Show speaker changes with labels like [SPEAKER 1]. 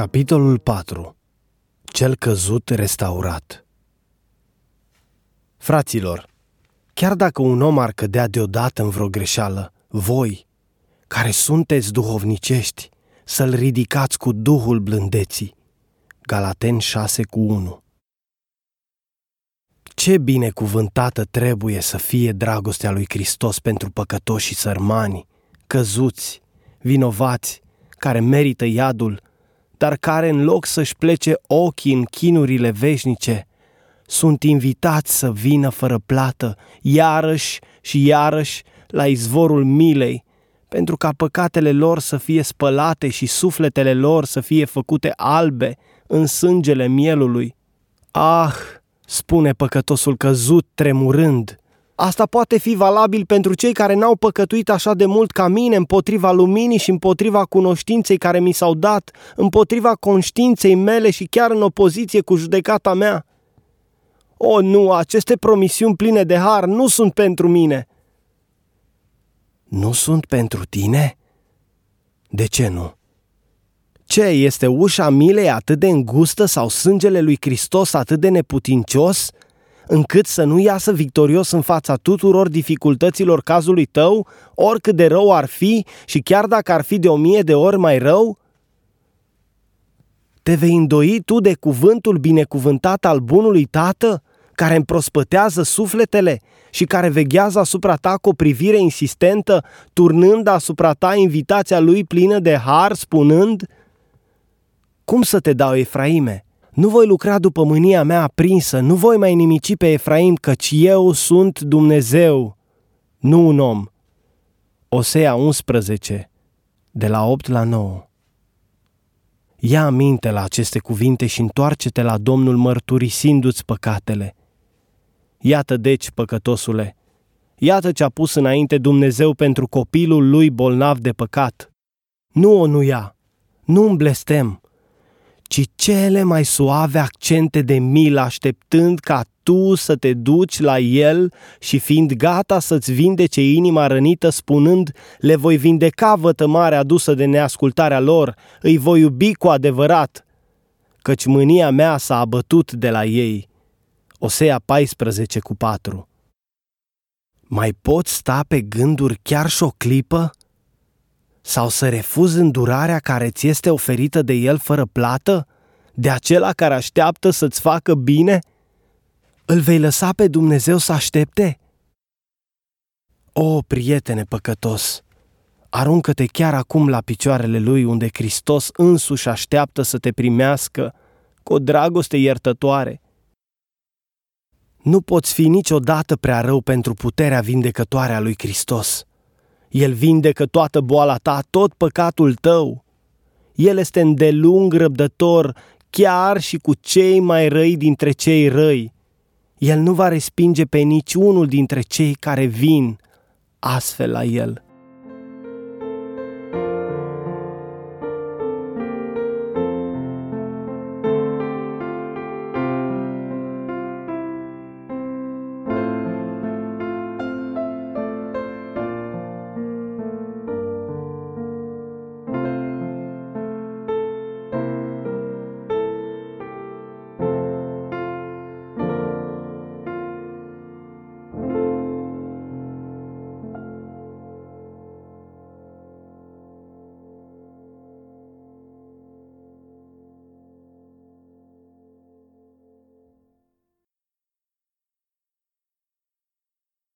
[SPEAKER 1] Capitolul 4 Cel căzut restaurat. Fraților, chiar dacă un om ar cădea deodată în vreo greșeală, voi, care sunteți duhovnicești, să-l ridicați cu Duhul blândeții. Galaten 6 cu 1 Ce binecuvântată trebuie să fie dragostea lui Hristos pentru păcătoși și sărmani, căzuți, vinovați, care merită iadul, dar care în loc să-și plece ochii în chinurile veșnice, sunt invitați să vină fără plată, iarăși și iarăși la izvorul milei, pentru ca păcatele lor să fie spălate și sufletele lor să fie făcute albe în sângele mielului. Ah, spune păcătosul căzut tremurând, Asta poate fi valabil pentru cei care n-au păcătuit așa de mult ca mine împotriva luminii și împotriva cunoștinței care mi s-au dat, împotriva conștiinței mele și chiar în opoziție cu judecata mea. O, nu, aceste promisiuni pline de har nu sunt pentru mine. Nu sunt pentru tine? De ce nu? Ce, este ușa milei atât de îngustă sau sângele lui Hristos atât de neputincios încât să nu iasă victorios în fața tuturor dificultăților cazului tău, oricât de rău ar fi și chiar dacă ar fi de o mie de ori mai rău? Te vei îndoi tu de cuvântul binecuvântat al bunului tată, care împrospătează sufletele și care veghează asupra ta cu o privire insistentă, turnând asupra ta invitația lui plină de har, spunând, Cum să te dau, Efraime? Nu voi lucra după mânia mea aprinsă, nu voi mai nimici pe Efraim, căci eu sunt Dumnezeu, nu un om. Osea 11, de la 8 la 9. Ia aminte la aceste cuvinte și întoarce-te la Domnul mărturisindu-ți păcatele. Iată deci, păcătosule, iată ce a pus înainte Dumnezeu pentru copilul lui bolnav de păcat. Nu o nuia, nu un blestem, ci cele mai suave accente de milă, așteptând ca tu să te duci la el și fiind gata să-ți vindece inima rănită, spunând, le voi vindeca vătămarea adusă de neascultarea lor, îi voi iubi cu adevărat, căci mânia mea s-a abătut de la ei. Osea 14 cu 4 Mai poți sta pe gânduri chiar și o clipă? Sau să refuzi îndurarea care ți este oferită de el fără plată? De acela care așteaptă să-ți facă bine? Îl vei lăsa pe Dumnezeu să aștepte? O, prietene păcătos, aruncă-te chiar acum la picioarele lui unde Hristos însuși așteaptă să te primească cu o dragoste iertătoare. Nu poți fi niciodată prea rău pentru puterea vindecătoare a lui Hristos. El vindecă toată boala ta, tot păcatul tău. El este îndelung răbdător chiar și cu cei mai răi dintre cei răi. El nu va respinge pe niciunul dintre cei care vin astfel la el.